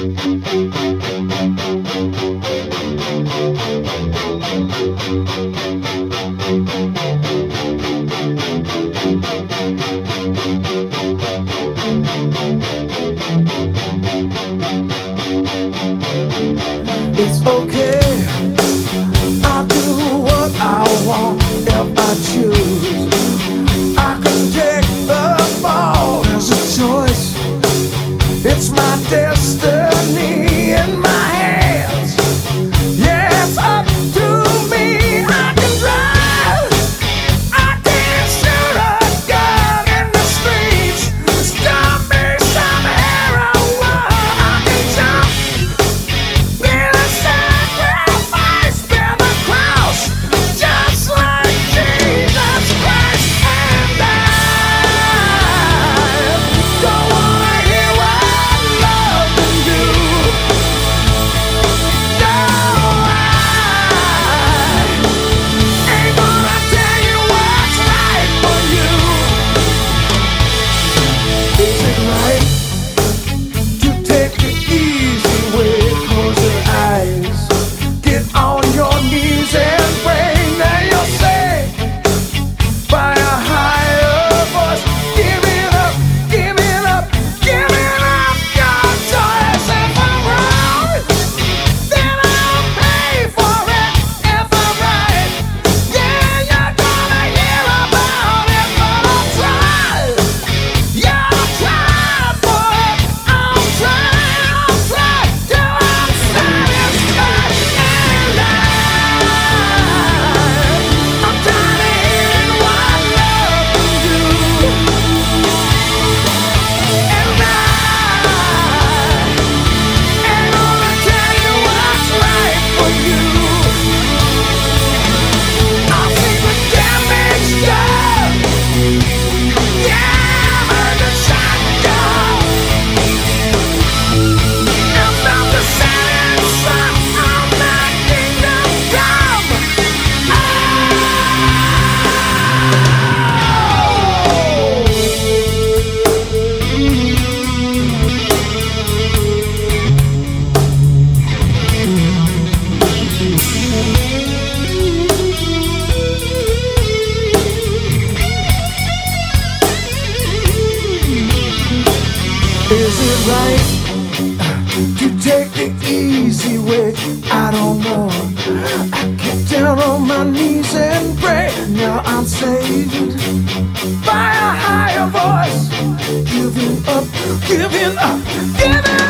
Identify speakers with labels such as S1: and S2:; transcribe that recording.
S1: It's okay. I'll do what I want if I choose. my destiny. Is it right to take the easy way? I don't know. I get down on my knees and pray. Now I'm saved by a higher voice. Giving up, giving up, giving up.